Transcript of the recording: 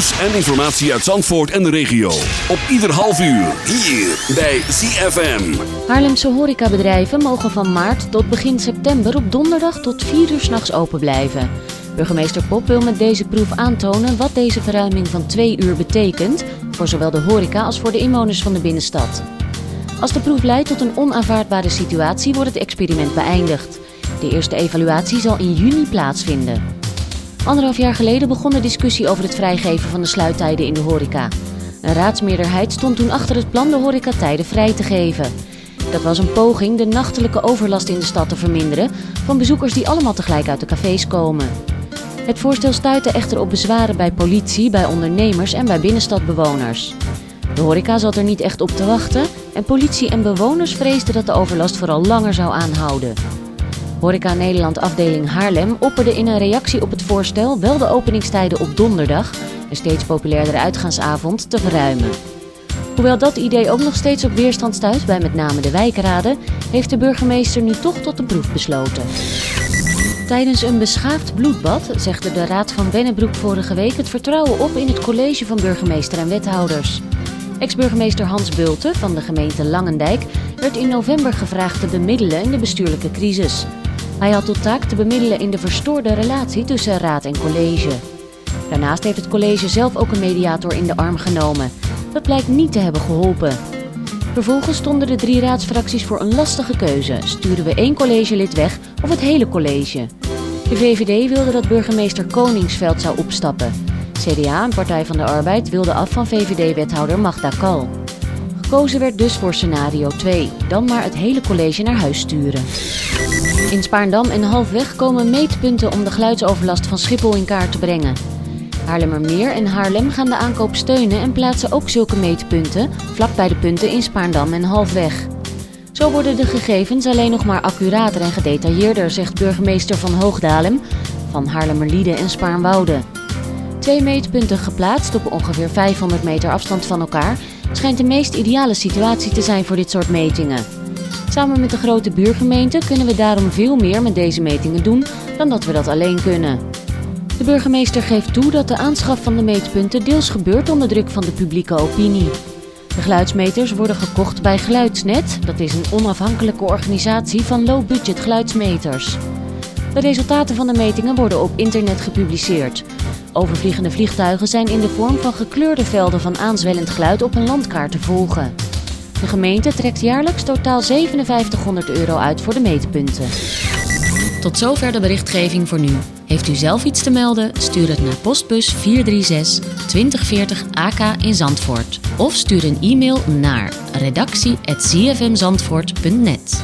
Nieuws en informatie uit Zandvoort en de regio. Op ieder half uur. Hier bij ZFM. Haarlemse horecabedrijven mogen van maart tot begin september op donderdag tot 4 uur s'nachts open blijven. Burgemeester Pop wil met deze proef aantonen wat deze verruiming van 2 uur betekent voor zowel de horeca als voor de inwoners van de binnenstad. Als de proef leidt tot een onaanvaardbare situatie wordt het experiment beëindigd. De eerste evaluatie zal in juni plaatsvinden. Anderhalf jaar geleden begon de discussie over het vrijgeven van de sluittijden in de horeca. Een raadsmeerderheid stond toen achter het plan de horecatijden vrij te geven. Dat was een poging de nachtelijke overlast in de stad te verminderen van bezoekers die allemaal tegelijk uit de cafés komen. Het voorstel stuitte echter op bezwaren bij politie, bij ondernemers en bij binnenstadbewoners. De horeca zat er niet echt op te wachten en politie en bewoners vreesden dat de overlast vooral langer zou aanhouden. Horeca Nederland afdeling Haarlem opperde in een reactie op het voorstel wel de openingstijden op donderdag, een steeds populairdere uitgaansavond, te verruimen. Hoewel dat idee ook nog steeds op weerstand stuit bij met name de wijkraden, heeft de burgemeester nu toch tot een proef besloten. Tijdens een beschaafd bloedbad zegde de Raad van Bennebroek vorige week het vertrouwen op in het college van burgemeester en wethouders. Ex-burgemeester Hans Bulten van de gemeente Langendijk werd in november gevraagd te bemiddelen in de bestuurlijke crisis. Hij had tot taak te bemiddelen in de verstoorde relatie tussen raad en college. Daarnaast heeft het college zelf ook een mediator in de arm genomen. Dat blijkt niet te hebben geholpen. Vervolgens stonden de drie raadsfracties voor een lastige keuze. Sturen we één collegelid weg of het hele college? De VVD wilde dat burgemeester Koningsveld zou opstappen. CDA en Partij van de Arbeid wilden af van VVD-wethouder Magda Kal. Gekozen werd dus voor scenario 2, dan maar het hele college naar huis sturen. In Spaarndam en halfweg komen meetpunten om de geluidsoverlast van Schiphol in kaart te brengen. Haarlemmermeer en Haarlem gaan de aankoop steunen en plaatsen ook zulke meetpunten vlak bij de punten in Spaarndam en halfweg. Zo worden de gegevens alleen nog maar accurater en gedetailleerder, zegt burgemeester van Hoogdalem, van Haarlemmerlieden en Spaarnwoude. Twee meetpunten geplaatst op ongeveer 500 meter afstand van elkaar schijnt de meest ideale situatie te zijn voor dit soort metingen. Samen met de grote buurgemeente kunnen we daarom veel meer met deze metingen doen dan dat we dat alleen kunnen. De burgemeester geeft toe dat de aanschaf van de meetpunten deels gebeurt onder druk van de publieke opinie. De geluidsmeters worden gekocht bij Geluidsnet, dat is een onafhankelijke organisatie van low-budget geluidsmeters. De resultaten van de metingen worden op internet gepubliceerd. Overvliegende vliegtuigen zijn in de vorm van gekleurde velden van aanzwellend geluid op een landkaart te volgen. De gemeente trekt jaarlijks totaal 5700 euro uit voor de meetpunten. Tot zover de berichtgeving voor nu. Heeft u zelf iets te melden? Stuur het naar postbus 436 2040 AK in Zandvoort. Of stuur een e-mail naar redactie.zfmzandvoort.net.